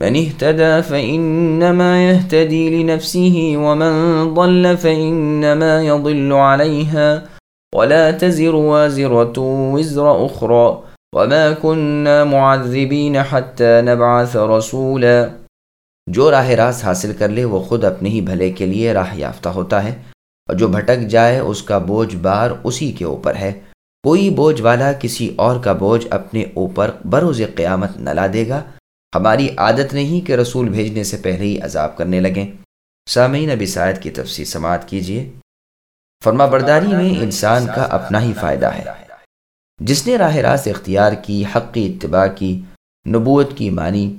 من اهتدى فإنما يهتدي لنفسه، ومن ضل فإنما يضل عليها. ولا تزر وازرة وزر أخرى. وما كنا معذبين حتى نبعث رسولا. جو راہ راست حاصل کر لے، وہ خود اپنے ہی بھلے کے لیے راہ یافتہ ہوتا ہے، اور جو بھٹک جائے، اس کا بوجھ بار اسی کے اوپر ہے۔ کوئی بوجھ والا کسی اور کا بوجھ اپنے اوپر بروز قیامت نہ لا دے گا۔ ہماری عادت نہیں کہ رسول بھیجنے سے پہلے ہی عذاب کرنے لگیں۔ سامعین ابی سعید کی تفصیل سماعت کیجیے فرما برداری میں انسان کا اپنا ہی فائدہ ہے۔ جس نے راہ راست اختیار کی، حق کی اتباع کی، نبوت کی مانی،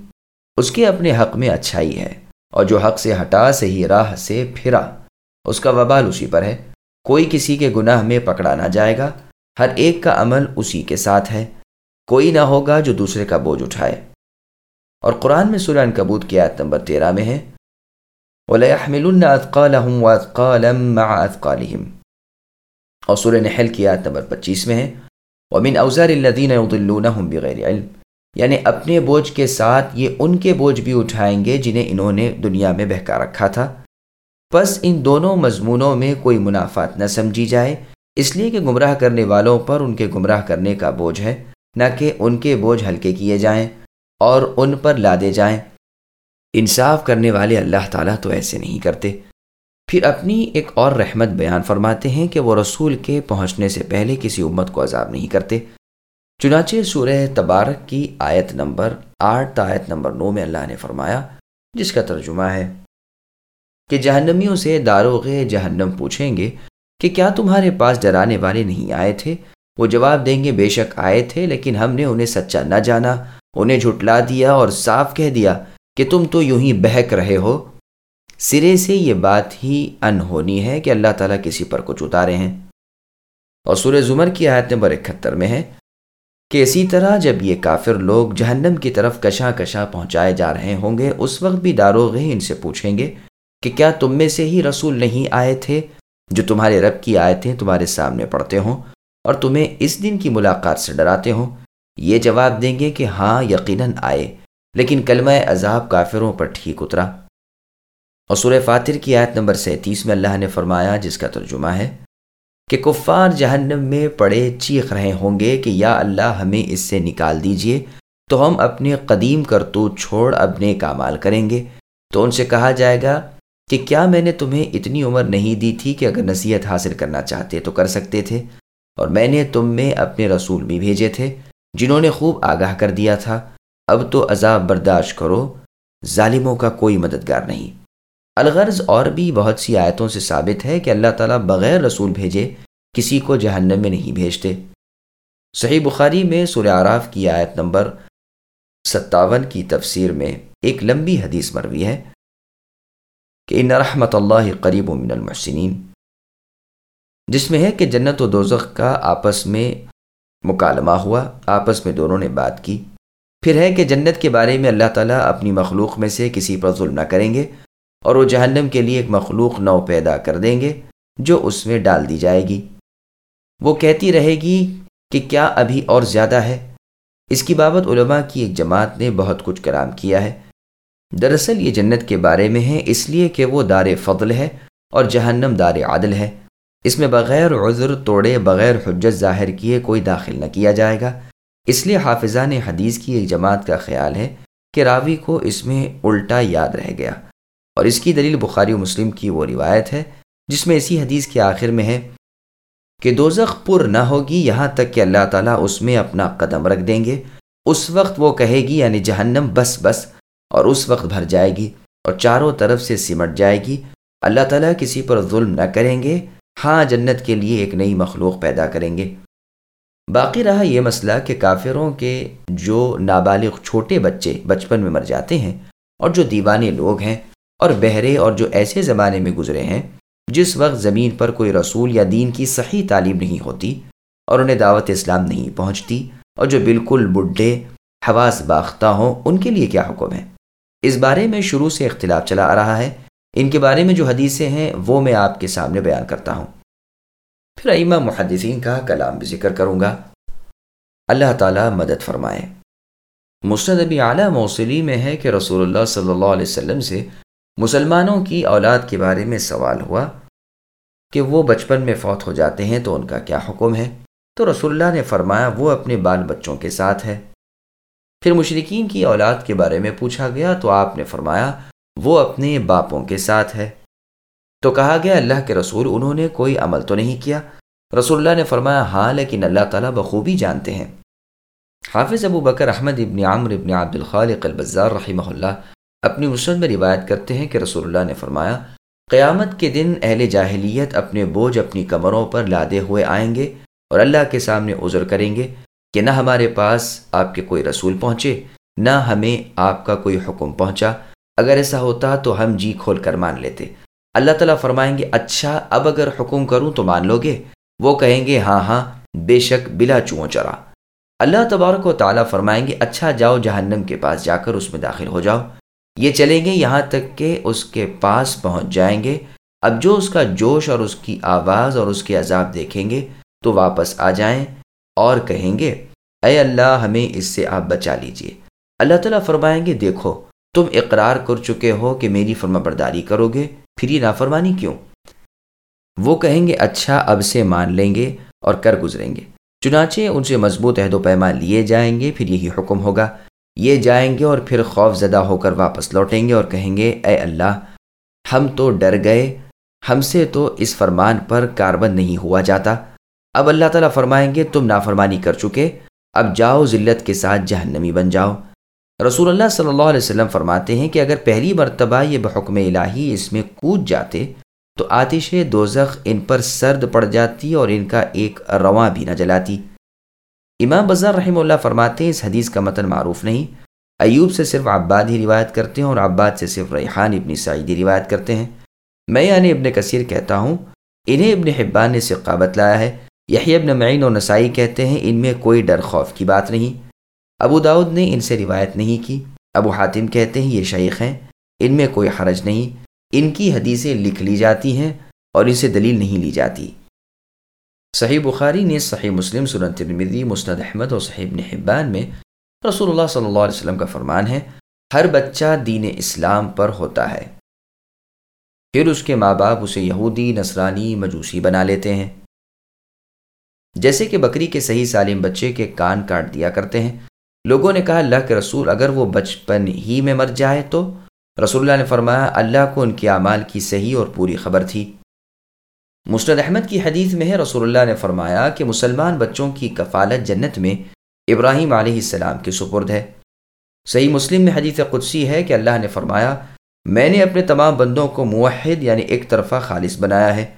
اس کے اپنے حق میں اچھائی ہے۔ اور جو حق سے ہٹا سے ہی راہ سے پھرا، اس کا وبال اسی پر ہے۔ کوئی کسی کے گناہ میں پکڑا نہ جائے گا۔ ہر ایک کا عمل اسی کے ساتھ ہے۔ کوئی نہ ہوگا جو دوسرے کا بوجھ اٹھائے۔ اور قرآن میں سورہ کبوت کی آیت نمبر تیرہ میں ہے۔ وَلَيَحْمِلُنَّ أَثْقَالَهُمْ وَأَثْقَالًا مَعَ أَثْقَالِهِمْ۔ اور سورہ نحل کی آیت نمبر پچیس میں ہے۔ وَمِنْ أَوْزَارِ الَّذِينَ يُضِلُّونَهُمْ بِغَيْرِ عِلْمٍ۔ یعنی اپنے بوجھ کے ساتھ یہ ان کے بوجھ بھی اٹھائیں گے جنہیں انہوں نے دنیا میں بہکا رکھا تھا۔ بس ان دونوں مضمونوں میں کوئی منافعت نہ سمجھی جائے۔ اس لیے کہ گمراہ کرنے والوں پر ان کے گمراہ کرنے کا بوجھ ہے، نہ کہ ان کے بوجھ ہلکے کیے جائیں۔ اور ان پر لادے جائیں۔ انصاف کرنے والے اللہ تعالیٰ تو ایسے نہیں کرتے۔ پھر اپنی ایک اور رحمت بیان فرماتے ہیں کہ وہ رسول کے پہنچنے سے پہلے کسی امت کو عذاب نہیں کرتے۔ چنانچہ سورہ تبارک کی آیت نمبر آٹھ آیت نمبر نو میں اللہ نے فرمایا، جس کا ترجمہ ہے، کہ جہنمیوں سے داروغ جہنم پوچھیں گے کہ کیا تمہارے پاس ڈرانے والے نہیں آئے تھے؟ وہ جواب دیں گے، بے شک آئے تھے، لیکن ہم نے انہیں سچا نہ جانا۔ انہیں جھٹلا دیا اور صاف کہہ دیا کہ تم تو یوں ہی بہک رہے ہو۔ سرے سے یہ بات ہی انہونی ہے کہ اللہ تعالیٰ کسی پر کچھ اتارے ہیں۔ اور سورہ زمر کی آیت نمبر اکہتر میں ہے کہ اسی طرح جب یہ کافر لوگ جہنم کی طرف کشاں کشاں پہنچائے جا رہے ہوں گے، اس وقت بھی داروغے ان سے پوچھیں گے کہ کیا تم میں سے ہی رسول نہیں آئے تھے جو تمہارے رب کی آیتیں تمہارے سامنے پڑھتے ہوں؟ اور تمہیں اس دن کی ملاقات سے ڈراتے ہوں۔ یہ جواب دیں گے کہ ہاں یقیناً آئے، لیکن کلمہ عذاب کافروں پر ٹھیک اترا۔ اور سورہ فاتر کی آیت نمبر سینتیس میں اللہ نے فرمایا، جس کا ترجمہ ہے، کہ کفار جہنم میں پڑے چیخ رہے ہوں گے کہ یا اللہ، ہمیں اس سے نکال دیجیے، تو ہم اپنے قدیم کرتوت چھوڑ اپنے کامال کریں گے۔ تو ان سے کہا جائے گا کہ کیا میں نے تمہیں اتنی عمر نہیں دی تھی کہ اگر نصیحت حاصل کرنا چاہتے تو کر سکتے تھے؟ اور میں نے تم میں اپنے رسول بھی بھیجے تھے، جنہوں نے خوب آگاہ کر دیا تھا۔ اب تو عذاب برداشت کرو، ظالموں کا کوئی مددگار نہیں۔ الغرض اور بھی بہت سی آیتوں سے ثابت ہے کہ اللہ تعالیٰ بغیر رسول بھیجے کسی کو جہنم میں نہیں بھیجتے۔ صحیح بخاری میں سورہ عراف کی آیت نمبر ستاون کی تفسیر میں ایک لمبی حدیث مروی ہے کہ ان رحمت اللہ قریب و من المحسنین۔ جس میں ہے کہ جنت و دوزخ کا آپس میں مکالمہ ہوا، آپس میں دونوں نے بات کی۔ پھر ہے کہ جنت کے بارے میں اللہ تعالیٰ اپنی مخلوق میں سے کسی پر ظلم نہ کریں گے اور وہ جہنم کے لیے ایک مخلوق نو پیدا کر دیں گے جو اس میں ڈال دی جائے گی۔ وہ کہتی رہے گی کہ کیا ابھی اور زیادہ ہے؟ اس کی بابت علماء کی ایک جماعت نے بہت کچھ کرام کیا ہے۔ دراصل یہ جنت کے بارے میں ہے، اس لیے کہ وہ دار فضل ہے اور جہنم دار عادل ہے۔ اس میں بغیر عذر توڑے، بغیر حجت ظاہر کیے کوئی داخل نہ کیا جائے گا۔ اس لیے حافظان حدیث کی ایک جماعت کا خیال ہے کہ راوی کو اس میں الٹا یاد رہ گیا۔ اور اس کی دلیل بخاری و مسلم کی وہ روایت ہے، جس میں اسی حدیث کے آخر میں ہے کہ دوزخ پر نہ ہوگی، یہاں تک کہ اللہ تعالیٰ اس میں اپنا قدم رکھ دیں گے۔ اس وقت وہ کہے گی یعنی جہنم، بس بس، اور اس وقت بھر جائے گی اور چاروں طرف سے سمٹ جائے گی۔ اللہ تعالیٰ کسی پر ظلم نہ کریں گے۔ ہاں جنت کے لیے ایک نئی مخلوق پیدا کریں گے۔ باقی رہا یہ مسئلہ کہ کافروں کے جو نابالغ چھوٹے بچے بچپن میں مر جاتے ہیں اور جو دیوانے لوگ ہیں اور بہرے اور جو ایسے زمانے میں گزرے ہیں، جس وقت زمین پر کوئی رسول یا دین کی صحیح تعلیم نہیں ہوتی اور انہیں دعوت اسلام نہیں پہنچتی اور جو بالکل بڈھے، حواس باختہ ہوں، ان کے لیے کیا حکم ہے؟ اس بارے میں شروع سے اختلاف چلا آ رہا ہے۔ ان کے بارے میں جو حدیثیں ہیں وہ میں آپ کے سامنے بیان کرتا ہوں۔ پھر ائمہ محدثین کا کلام بھی ذکر کروں گا۔ اللہ تعالیٰ مدد فرمائے۔ مستد ابی اعلیٰ موصلی میں ہے کہ رسول اللہ صلی اللہ علیہ وسلم سے مسلمانوں کی اولاد کے بارے میں سوال ہوا کہ وہ بچپن میں فوت ہو جاتے ہیں تو ان کا کیا حکم ہے؟ تو رسول اللہ نے فرمایا، وہ اپنے بال بچوں کے ساتھ ہے۔ پھر مشرقین کی اولاد کے بارے میں پوچھا گیا تو آپ نے فرمایا وہ اپنے باپوں کے ساتھ ہے۔ تو کہا گیا، اللہ کے رسول، انہوں نے کوئی عمل تو نہیں کیا؟ رسول اللہ نے فرمایا ہاں لیکن اللہ تعالیٰ بخوبی جانتے ہیں۔ حافظ ابو بکر احمد ابن عامر ابن عبد الخالق البزار رحمہ اللہ اپنی مسلم میں روایت کرتے ہیں کہ رسول اللہ نے فرمایا، قیامت کے دن اہل جاہلیت اپنے بوجھ اپنی کمروں پر لادے ہوئے آئیں گے اور اللہ کے سامنے عذر کریں گے کہ نہ ہمارے پاس آپ کے کوئی رسول پہنچے، نہ ہمیں آپ کا کوئی حکم پہنچا۔ اگر ایسا ہوتا تو ہم جی کھول کر مان لیتے۔ اللہ تعالیٰ فرمائیں گے اچھا اب اگر حکم کروں تو مان لو گے۔ وہ کہیں گے ہاں ہاں بے شک بلا چوں چرا۔ اللہ تبارک و تعالیٰ فرمائیں گے اچھا جاؤ جہنم کے پاس جا کر اس میں داخل ہو جاؤ۔ یہ چلیں گے یہاں تک کہ اس کے پاس پہنچ جائیں گے۔ اب جو اس کا جوش اور اس کی آواز اور اس کے عذاب دیکھیں گے تو واپس آ جائیں اور کہیں گے، اے اللہ، ہمیں اس سے آپ بچا لیجیے۔ اللہ تعالیٰ فرمائیں گے، دیکھو تم اقرار کر چکے ہو کہ میری فرما برداری کرو گے، پھر یہ نافرمانی کیوں؟ وہ کہیں گے اچھا اب سے مان لیں گے اور کر گزریں گے۔ چنانچہ ان سے مضبوط عہد و پیما لیے جائیں گے، پھر یہی حکم ہوگا۔ یہ جائیں گے اور پھر خوف زدہ ہو کر واپس لوٹیں گے اور کہیں گے، اے اللہ، ہم تو ڈر گئے، ہم سے تو اس فرمان پر کاربند نہیں ہوا جاتا۔ اب اللہ تعالیٰ فرمائیں گے، تم نافرمانی کر چکے، اب جاؤ ذلت کے ساتھ جہنمی بن جاؤ۔ رسول اللہ صلی اللہ علیہ وسلم فرماتے ہیں کہ اگر پہلی مرتبہ یہ بحکم الہی اس میں کود جاتے تو آتش دوزخ ان پر سرد پڑ جاتی اور ان کا ایک رواں بھی نہ جلاتی۔ امام بزار رحمہ اللہ فرماتے ہیں اس حدیث کا متن معروف نہیں۔ ایوب سے صرف عباد ہی روایت کرتے ہیں اور عباد سے صرف ریحان ابن سعیدی روایت کرتے ہیں۔ میں یعنی ابن کثیر کہتا ہوں، انہیں ابن حبان نے ثقابت لایا ہے۔ یہی ابن معین اور نسائی کہتے ہیں، ان میں کوئی ڈر خوف کی بات نہیں۔ ابو داود نے ان سے روایت نہیں کی۔ ابو حاتم کہتے ہیں یہ شیخ ہیں، ان میں کوئی حرج نہیں۔ ان کی حدیثیں لکھ لی جاتی ہیں اور ان سے دلیل نہیں لی جاتی۔ صحیح بخاری نے صحیح مسلم، سنن ترمیدی مسند احمد اور صحیح ابن حبان میں رسول اللہ صلی اللہ علیہ وسلم کا فرمان ہے، ہر بچہ دین اسلام پر ہوتا ہے۔ پھر اس کے ماں باپ اسے یہودی، نصرانی، مجوسی بنا لیتے ہیں۔ جیسے کہ بکری کے صحیح سالم بچے کے کان کاٹ دیا کرتے ہیں لوگوں نے کہا، اللہ کے رسول اگر وہ بچپن ہی میں مر جائے تو؟ رسول اللہ نے فرمایا، اللہ کو ان کے اعمال کی صحیح اور پوری خبر تھی۔ مسرد احمد کی حدیث میں ہے، رسول اللہ نے فرمایا کہ مسلمان بچوں کی کفالت جنت میں ابراہیم علیہ السلام کے سپرد ہے۔ صحیح مسلم میں حدیث قدسی ہے کہ اللہ نے فرمایا، میں نے اپنے تمام بندوں کو موحد یعنی ایک طرفہ خالص بنایا ہے۔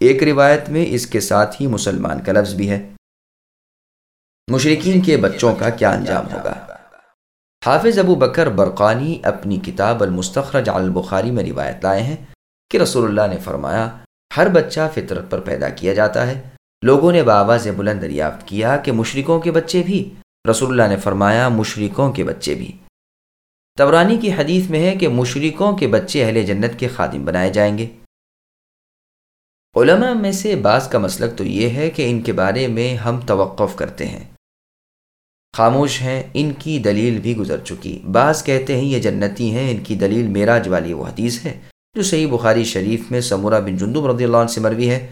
ایک روایت میں اس کے ساتھ ہی مسلمان کا لفظ بھی ہے۔ مشرقین کے بچوں کا کیا انجام ہوگا؟ حافظ ابو بکر برقانی اپنی کتاب المستخرج البخاری میں روایت لائے ہیں کہ رسول اللہ نے فرمایا، ہر بچہ فطرت پر پیدا کیا جاتا ہے۔ لوگوں نے بآواز بلند دریافت کیا کہ مشرقوں کے بچے بھی۔ رسول اللہ نے فرمایا مشرقوں کے بچے بھی۔ تورانی کی حدیث میں ہے کہ مشرقوں کے بچے اہل جنت کے خادم بنائے جائیں گے۔ علماء میں سے بعض کا مسلک تو یہ ہے کہ ان کے بارے میں ہم توقف کرتے ہیں۔ خاموش ہیں، ان کی دلیل بھی گزر چکی۔ بعض کہتے ہیں یہ جنتی ہیں، ان کی دلیل میراج والی وہ حدیث ہے، جو صحیح بخاری شریف میں سمورہ بن جندب رضی اللہ عنہ سے مروی ہے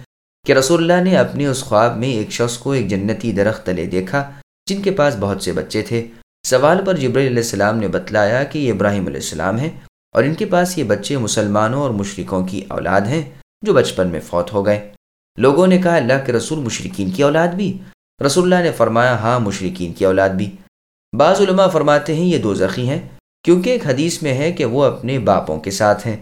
کہ رسول اللہ نے اپنے اس خواب میں ایک شخص کو ایک جنتی درخت تلے دیکھا، جن کے پاس بہت سے بچے تھے۔ سوال پر جبر علیہ السلام نے بتلایا کہ یہ ابراہیم علیہ السلام ہیں اور ان کے پاس یہ بچے مسلمانوں اور مشرقوں کی اولاد ہیں، جو بچپن میں فوت ہو گئے۔ لوگوں نے کہا، اللہ کے رسول مشرقین کی اولاد بھی۔ رسول اللہ نے فرمایا ہاں مشرقین کی اولاد بھی۔ بعض علماء فرماتے ہیں، یہ دو زخی ہیں، کیونکہ ایک حدیث میں ہے کہ وہ اپنے باپوں کے ساتھ ہیں۔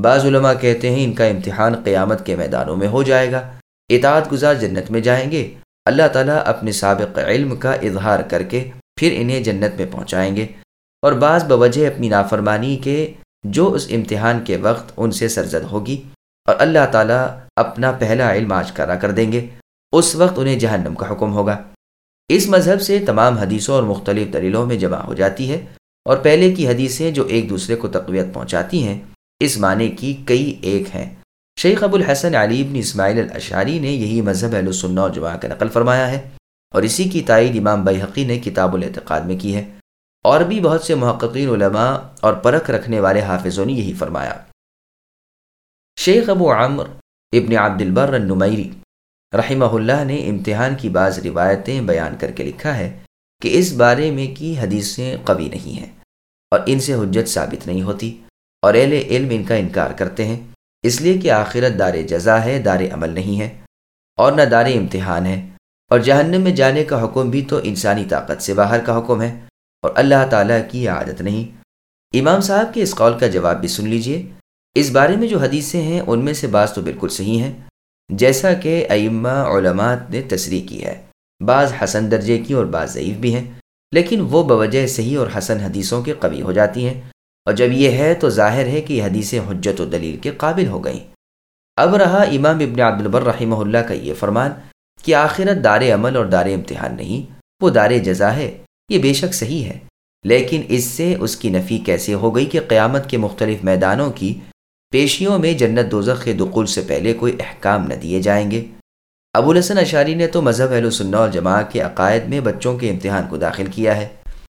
بعض علماء کہتے ہیں، ان کا امتحان قیامت کے میدانوں میں ہو جائے گا۔ اطاعت گزار جنت میں جائیں گے۔ اللہ تعالیٰ اپنے سابق علم کا اظہار کر کے پھر انہیں جنت میں پہنچائیں گے۔ اور بعض بوجہ اپنی نافرمانی کے جو اس امتحان کے وقت ان سے سرزد ہوگی۔ اور اللہ تعالیٰ اپنا پہلا علم آج کرا کر دیں گے۔ اس وقت انہیں جہنم کا حکم ہوگا۔ اس مذہب سے تمام حدیثوں اور مختلف دلیلوں میں جمع ہو جاتی ہے اور پہلے کی حدیثیں جو ایک دوسرے کو تقویت پہنچاتی ہیں، اس معنی کی کئی ایک ہیں۔ شیخ ابو الحسن علی بن اسماعیل الاشاری نے یہی مذہب اہل سنہ اور جماع کا نقل فرمایا ہے اور اسی کی تائید امام بحقی نے کتاب الاعتقاد میں کی ہے۔ اور بھی بہت سے محققین، علماء اور پرکھ رکھنے والے حافظوں نے یہی فرمایا۔ شیخ ابو عمر ابن عبد البر النمیری رحمہ اللہ نے امتحان کی بعض روایتیں بیان کر کے لکھا ہے کہ اس بارے میں کی حدیثیں قوی نہیں ہیں اور ان سے حجت ثابت نہیں ہوتی اور اہل علم ان کا انکار کرتے ہیں۔ اس لیے کہ آخرت دار جزا ہے، دار عمل نہیں ہے اور نہ دار امتحان ہے۔ اور جہنم میں جانے کا حکم بھی تو انسانی طاقت سے باہر کا حکم ہے اور اللہ تعالیٰ کی عادت نہیں۔ امام صاحب کے اس قول کا جواب بھی سن لیجیے۔ اس بارے میں جو حدیثیں ہیں، ان میں سے بعض تو بالکل صحیح ہیں۔ جیسا کہ ائمہ علماء نے تصریح کی ہے۔ بعض حسن درجے کی اور بعض ضعیف بھی ہیں، لیکن وہ بوجہ صحیح اور حسن حدیثوں کے قوی ہو جاتی ہیں۔ اور جب یہ ہے تو ظاہر ہے کہ یہ حدیث حجت و دلیل کے قابل ہو گئیں۔ اب رہا امام ابن عبد البر رحمہ اللہ کا یہ فرمان کہ آخرت دار عمل اور دار امتحان نہیں، وہ دار جزا ہے، یہ بے شک صحیح ہے۔ لیکن اس سے اس کی نفی کیسے ہو گئی کہ قیامت کے مختلف میدانوں کی پیشیوں میں جنت دوزخ کے دقول سے پہلے کوئی احکام نہ دیے جائیں گے۔ ابو الحسن اشاری نے تو مذہب اہل سنہ الجماع کے عقائد میں بچوں کے امتحان کو داخل کیا ہے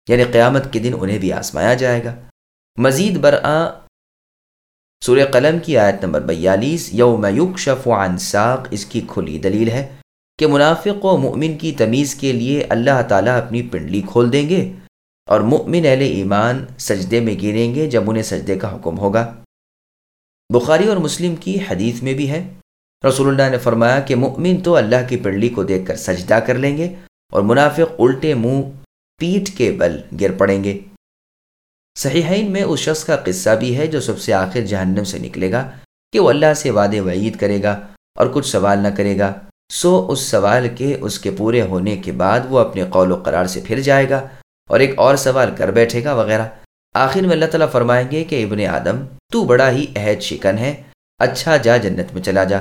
یعنی قیامت کے دن انہیں بھی آسمایا جائے گا۔ مزید برآں سورہ قلم کی آیت نمبر بیالیس، یوم یکشف عن ساق، اس کی کھلی دلیل ہے کہ منافق و مؤمن کی تمیز کے لیے اللہ تعالیٰ اپنی پنڈلی کھول دیں گے اور مؤمن اہل ایمان سجدے میں گریں گے جب انہیں سجدے کا حکم ہوگا۔ بخاری اور مسلم کی حدیث میں بھی ہے۔ رسول اللہ نے فرمایا کہ مؤمن تو اللہ کی پنڈلی کو دیکھ کر سجدہ کر لیں گے اور منافق الٹے منہ پیٹ کے بل گر پڑیں گے۔ صحیحین میں اس شخص کا قصہ بھی ہے جو سب سے آخر جہنم سے نکلے گا کہ وہ اللہ سے وعد وعید کرے گا اور کچھ سوال نہ کرے گا۔ سو اس سوال کے، اس کے پورے ہونے کے بعد وہ اپنے قول و قرار سے پھر جائے گا اور ایک اور سوال کر بیٹھے گا وغیرہ۔ آخر میں اللہ تعالیٰ فرمائیں گے کہ ابن آدم تو بڑا ہی عہد شکن ہے۔ اچھا جا جنت میں چلا جا۔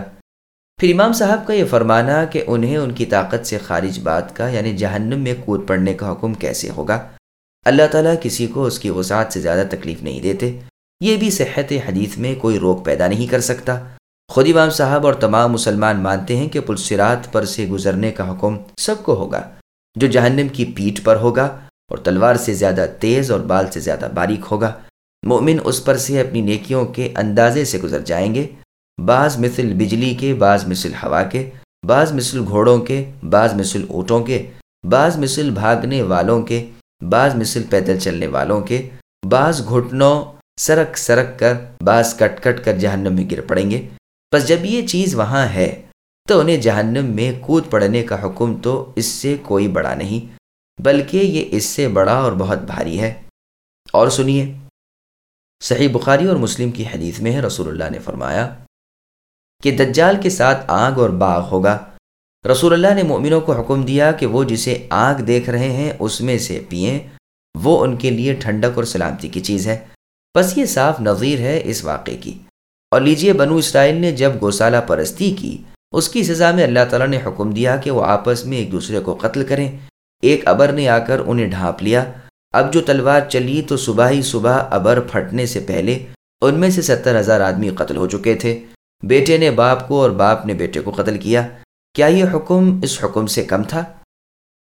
پھر امام صاحب کا یہ فرمانا کہ انہیں ان کی طاقت سے خارج بات کا یعنی جہنم میں کود پڑنے کا حکم کیسے ہوگا؟ اللہ تعالیٰ کسی کو اس کی وسعت سے زیادہ تکلیف نہیں دیتے۔ یہ بھی صحت حدیث میں کوئی روک پیدا نہیں کر سکتا۔ خود امام صاحب اور تمام مسلمان مانتے ہیں کہ پلسرات پر سے گزرنے کا حکم سب کو ہوگا۔ جو جہنم کی پیٹھ پر ہوگا اور تلوار سے زیادہ تیز اور بال سے زیادہ باریک ہوگا۔ مومن اس پر سے اپنی نیکیوں کے اندازے سے گزر جائیں گے۔ بعض مثل بجلی کے، بعض مثل ہوا کے، بعض مثل گھوڑوں کے، بعض مثل اونٹوں کے، بعض مثل بھاگنے والوں کے، بعض مثل پیدل چلنے والوں کے، بعض گھٹنوں سرک سرک کر، بعض کٹ کٹ کر جہنم میں گر پڑیں گے۔ بس جب یہ چیز وہاں ہے، تو انہیں جہنم میں کود پڑنے کا حکم تو اس سے کوئی بڑا نہیں، بلکہ یہ اس سے بڑا اور بہت بھاری ہے۔ اور سنیے۔ صحیح بخاری اور مسلم کی حدیث میں ہے، رسول اللہ نے فرمایا کہ دجال کے ساتھ آگ اور باغ ہوگا۔ رسول اللہ نے مومنوں کو حکم دیا کہ وہ جسے آگ دیکھ رہے ہیں، اس میں سے پئیں وہ ان کے لیے ٹھنڈک اور سلامتی کی چیز ہے۔ بس یہ صاف نظیر ہے اس واقعے کی۔ اور لیجیے بنو اسرائیل نے جب گوسالہ پرستی کی، اس کی سزا میں اللہ تعالیٰ نے حکم دیا کہ وہ آپس میں ایک دوسرے کو قتل کریں۔ ایک ابر نے آ کر انہیں ڈھانپ لیا۔ اب جو تلوار چلی تو صبح ہی صبح ابر پھٹنے سے پہلے ان میں سے ستر ہزار آدمی قتل ہو چکے تھے۔ بیٹے نے باپ کو اور باپ نے بیٹے کو قتل کیا۔ کیا یہ حکم اس حکم سے کم تھا؟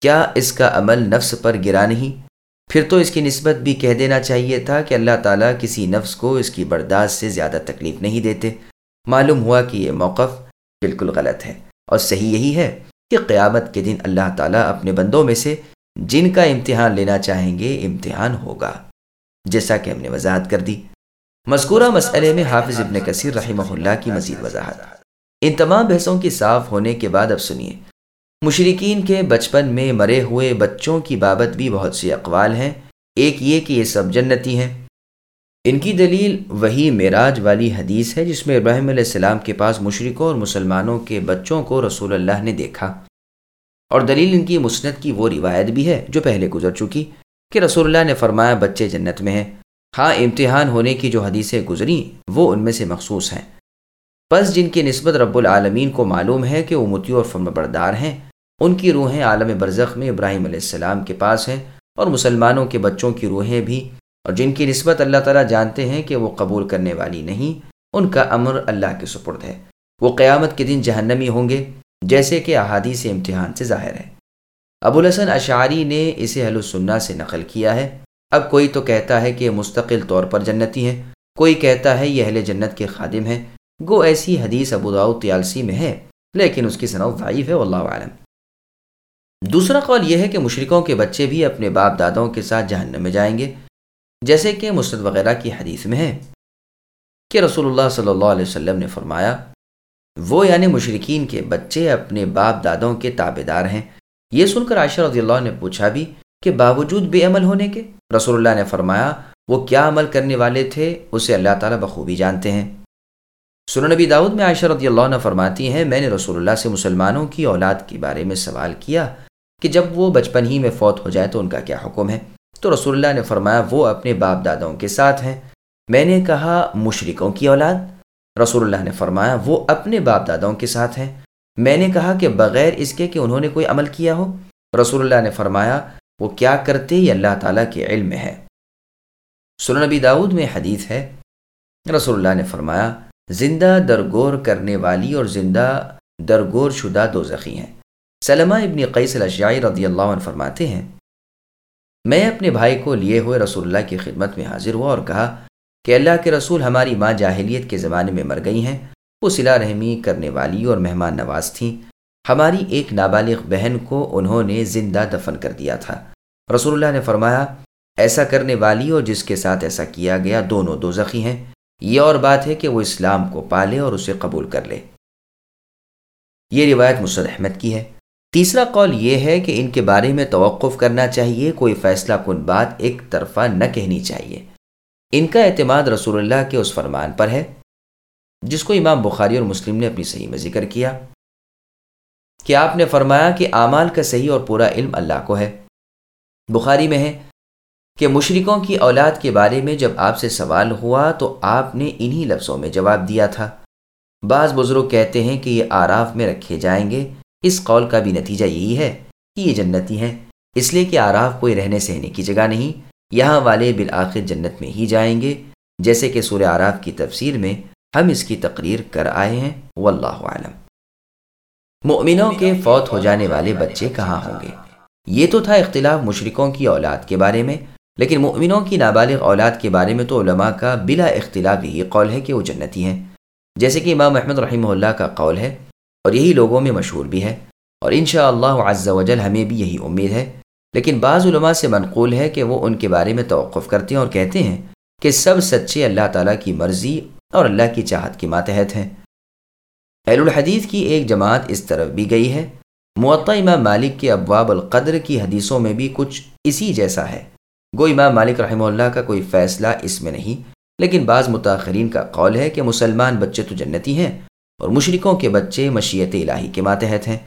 کیا اس کا عمل نفس پر گرا نہیں؟ پھر تو اس کی نسبت بھی کہہ دینا چاہیے تھا کہ اللہ تعالیٰ کسی نفس کو اس کی برداشت سے زیادہ تکلیف نہیں دیتے۔ معلوم ہوا کہ یہ موقف بالکل غلط ہے اور صحیح یہی ہے کہ قیامت کے دن اللہ تعالیٰ اپنے بندوں میں سے جن کا امتحان لینا چاہیں گے، امتحان ہوگا۔ جیسا کہ ہم نے وضاحت کر دی۔ مذکورہ مسئلے میں حافظ ابن کثیر رحمہ اللہ کی مزید وضاحت۔ ان تمام بحثوں کی صاف ہونے کے بعد اب سنیے۔ مشرقین کے بچپن میں مرے ہوئے بچوں کی بابت بھی بہت سی اقوال ہیں۔ ایک یہ کہ یہ سب جنتی ہیں۔ ان کی دلیل وہی معراج والی حدیث ہے جس میں ابراہیم علیہ السلام کے پاس مشرقوں اور مسلمانوں کے بچوں کو رسول اللہ نے دیکھا۔ اور دلیل ان کی مسنت کی وہ روایت بھی ہے جو پہلے گزر چکی کہ رسول اللہ نے فرمایا، بچے جنت میں ہیں۔ ہاں امتحان ہونے کی جو حدیثیں گزری، وہ ان میں سے مخصوص ہیں۔ بس جن کی نسبت رب العالمین کو معلوم ہے کہ وہ متیو اور فرم بردار ہیں، ان کی روحیں عالم برزخ میں ابراہیم علیہ السلام کے پاس ہیں اور مسلمانوں کے بچوں کی روحیں بھی۔ اور جن کی نسبت اللہ تعالیٰ جانتے ہیں کہ وہ قبول کرنے والی نہیں، ان کا امر اللہ کے سپرد ہے۔ وہ قیامت کے دن جہنمی ہوں گے۔ جیسے کہ احادی سے امتحان سے ظاہر ہے۔ ابو الحسن اشعری نے اسے اہل السنہ سے نقل کیا ہے۔ اب کوئی تو کہتا ہے کہ مستقل طور پر جنتی ہیں کوئی کہتا ہے یہ اہل جنت کے خادم ہیں۔ گو ایسی حدیث ابوداؤ تیالسی میں ہے، لیکن اس کی صنعت ضعیف ہے، واللہ عالم دوسرا قول یہ ہے کہ مشرقوں کے بچے بھی اپنے باپ دادوں کے ساتھ جہنم میں جائیں گے، جیسے کہ مسرت وغیرہ کی حدیث میں ہے۔ کہ رسول اللہ صلی اللہ علیہ وسلم نے فرمایا وہ یعنی مشرقین کے بچے اپنے باپ دادوں کے تابے دار ہیں۔ یہ سن کر عائشہ رضی اللہ نے پوچھا بھی کہ باوجود بے عمل ہونے کے رسول اللہ نے فرمایا، وہ کیا عمل کرنے والے تھے؟ اسے اللہ تعالیٰ بخوبی جانتے ہیں۔ سن نبی داود میں عائشہ رضی اللہ عنہ فرماتی ہیں، میں نے رسول اللہ سے مسلمانوں کی اولاد کے بارے میں سوال کیا کہ جب وہ بچپن ہی میں فوت ہو جائے تو ان کا کیا حکم ہے؟ تو رسول اللہ نے فرمایا، وہ اپنے باپ دادوں کے ساتھ ہیں۔ میں نے کہا مشرقوں کی اولاد؟ رسول اللہ نے فرمایا، وہ اپنے باپ دادوں کے ساتھ ہیں۔ میں نے کہا کہ بغیر اس کے کہ انہوں نے کوئی عمل کیا ہو۔ رسول اللہ نے فرمایا، وہ کیا کرتے یہ اللہ تعالیٰ کے علم میں ہے۔ سن نبی داود میں حدیث ہے۔ رسول اللہ نے فرمایا، زندہ درگور کرنے والی اور زندہ درگور شدہ دو زخی ہیں۔ سلمہ ابن قیس الاشعی رضی اللہ عنہ فرماتے ہیں، میں اپنے بھائی کو لیے ہوئے رسول اللہ کی خدمت میں حاضر ہوا اور کہا کہ اللہ کے رسول ہماری ماں جاہلیت کے زمانے میں مر گئی ہیں، وہ صلا رحمی کرنے والی اور مہمان نواز تھیں۔ ہماری ایک نابالغ بہن کو انہوں نے زندہ دفن کر دیا تھا۔ رسول اللہ نے فرمایا، ایسا کرنے والی اور جس کے ساتھ ایسا کیا گیا، دونوں دو زخی ہیں۔ یہ اور بات ہے کہ وہ اسلام کو پالے اور اسے قبول کر لے۔ یہ روایت مسد احمد کی ہے۔ تیسرا قول یہ ہے کہ ان کے بارے میں توقف کرنا چاہیے، کوئی فیصلہ کن بات ایک طرفہ نہ کہنی چاہیے۔ ان کا اعتماد رسول اللہ کے اس فرمان پر ہے، جس کو امام بخاری اور مسلم نے اپنی صحیح میں ذکر کیا۔ کہ آپ نے فرمایا کہ اعمال کا صحیح اور پورا علم اللہ کو ہے۔ بخاری میں ہے کہ مشرقوں کی اولاد کے بارے میں جب آپ سے سوال ہوا تو آپ نے انہی لفظوں میں جواب دیا تھا۔ بعض بزرگ کہتے ہیں کہ یہ آراف میں رکھے جائیں گے۔ اس قول کا بھی نتیجہ یہی ہے کہ یہ جنتی ہیں۔ اس لیے کہ آراف کوئی رہنے سہنے کی جگہ نہیں۔ یہاں والے بالآخر جنت میں ہی جائیں گے۔ جیسے کہ سورہ آراف کی تفسیر میں ہم اس کی تقریر کر آئے ہیں۔ واللہ عالم مؤمنوں کے فوت ہو جانے والے بچے کہاں ہوں گے؟ یہ تو تھا اختلاف مشرقوں کی اولاد کے بارے میں، لیکن مؤمنوں کی نابالغ اولاد کے بارے میں تو علماء کا بلا اختلاف یہی قول ہے کہ وہ جنتی ہیں۔ جیسے کہ امام احمد رحمہ اللہ کا قول ہے، اور یہی لوگوں میں مشہور بھی ہے۔ اور انشاء اللہ عز و جل ہمیں بھی یہی امید ہے لیکن بعض علماء سے منقول ہے کہ وہ ان کے بارے میں توقف کرتے ہیں اور کہتے ہیں کہ سب سچے اللہ تعالیٰ کی مرضی اور اللہ کی چاہت کے ماتحت ہیں۔ اہل الحدیث کی ایک جماعت اس طرف بھی گئی ہے۔ معطا امام مالک کے ابواب القدر کی حدیثوں میں بھی کچھ اسی جیسا ہے۔ گو امام مالک رحمہ اللہ کا کوئی فیصلہ اس میں نہیں، لیکن بعض متاثرین کا قول ہے کہ مسلمان بچے تو جنتی ہیں اور مشرقوں کے بچے مشیت الہی کے ماتحت ہیں۔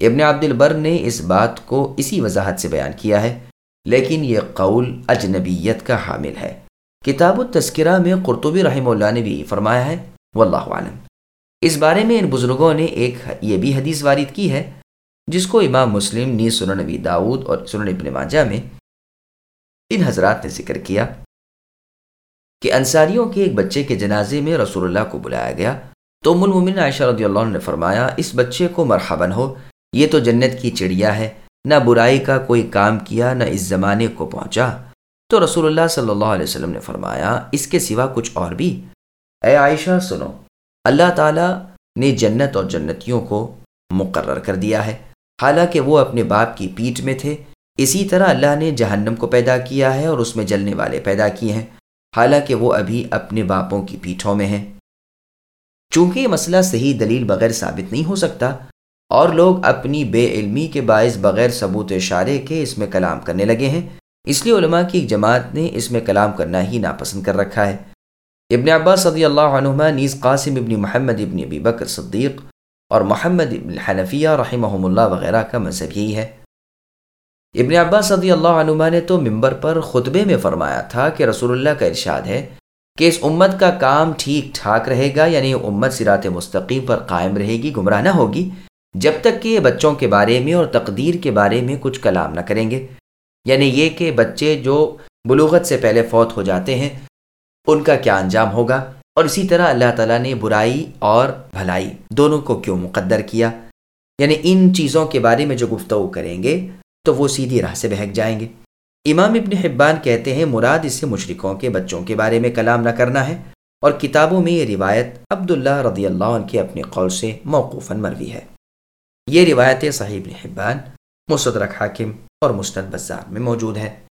ابن عبد البر نے اس بات کو اسی وضاحت سے بیان کیا ہے، لیکن یہ قول اجنبیت کا حامل ہے۔ کتاب التذکرہ میں قرطبی رحمہ اللہ نے بھی فرمایا ہے، واللہ عالم۔ اس بارے میں ان بزرگوں نے ایک یہ بھی حدیث وارد کی ہے، جس کو امام مسلم نی سنن نبی داود اور سنن ابن ماجہ میں ان حضرات نے ذکر کیا کہ انصاریوں کے ایک بچے کے جنازے میں رسول اللہ کو بلایا گیا۔ تو ام المومن عائشہ رضی اللہ عنہ نے فرمایا، اس بچے کو مرحبن ہو یہ تو جنت کی چڑیا ہے، نہ برائی کا کوئی کام کیا، نہ اس زمانے کو پہنچا۔ تو رسول اللہ صلی اللہ علیہ وسلم نے فرمایا، اس کے سوا کچھ اور بھی۔ اے عائشہ، سنو، اللہ تعالیٰ نے جنت اور جنتیوں کو مقرر کر دیا ہے۔ حالانکہ وہ اپنے باپ کی پیٹھ میں تھے۔ اسی طرح اللہ نے جہنم کو پیدا کیا ہے اور اس میں جلنے والے پیدا کیے ہیں۔ حالانکہ وہ ابھی اپنے باپوں کی پیٹھوں میں ہیں۔ چونکہ یہ مسئلہ صحیح دلیل بغیر ثابت نہیں ہو سکتا اور لوگ اپنی بے علمی کے باعث بغیر ثبوت اشارے کے اس میں کلام کرنے لگے ہیں۔ اس لیے علماء کی ایک جماعت نے اس میں کلام کرنا ہی ناپسند کر رکھا ہے۔ ابن عباس صدی اللہ عنہما، نیز قاسم ابن محمد ابن ابی بکر صدیق اور محمد ابن حنفیہ رحمہ اللہ وغیرہ کا مذہب یہی ہے۔ ابن عباس صدی اللہ عنہما نے تو ممبر پر خطبے میں فرمایا تھا کہ رسول اللہ کا ارشاد ہے کہ اس امت کا کام ٹھیک ٹھاک رہے گا یعنی امت سرات مستقیم پر قائم رہے گی، گمراہ نہ ہوگی۔ جب تک کہ یہ بچوں کے بارے میں اور تقدیر کے بارے میں کچھ کلام نہ کریں گے۔ یعنی یہ کہ بچے جو بلوغت سے پہلے فوت ہو جاتے ہیں، ان کا کیا انجام ہوگا؟ اور اسی طرح اللہ تعالیٰ نے برائی اور بھلائی دونوں کو کیوں مقدر کیا؟ یعنی ان چیزوں کے بارے میں جو گفتگو کریں گے، تو وہ سیدھی راہ سے بہک جائیں گے۔ امام ابن حبان کہتے ہیں، مراد اس سے مشرقوں کے بچوں کے بارے میں کلام نہ کرنا ہے۔ اور کتابوں میں یہ روایت عبداللہ رضی اللہ عنہ کے اپنے قول سے موقوفاً مروی ہے۔ یہ روایتیں صحیح ابن حبان مصدرک حاکم اور مستند بزار میں موجود ہیں۔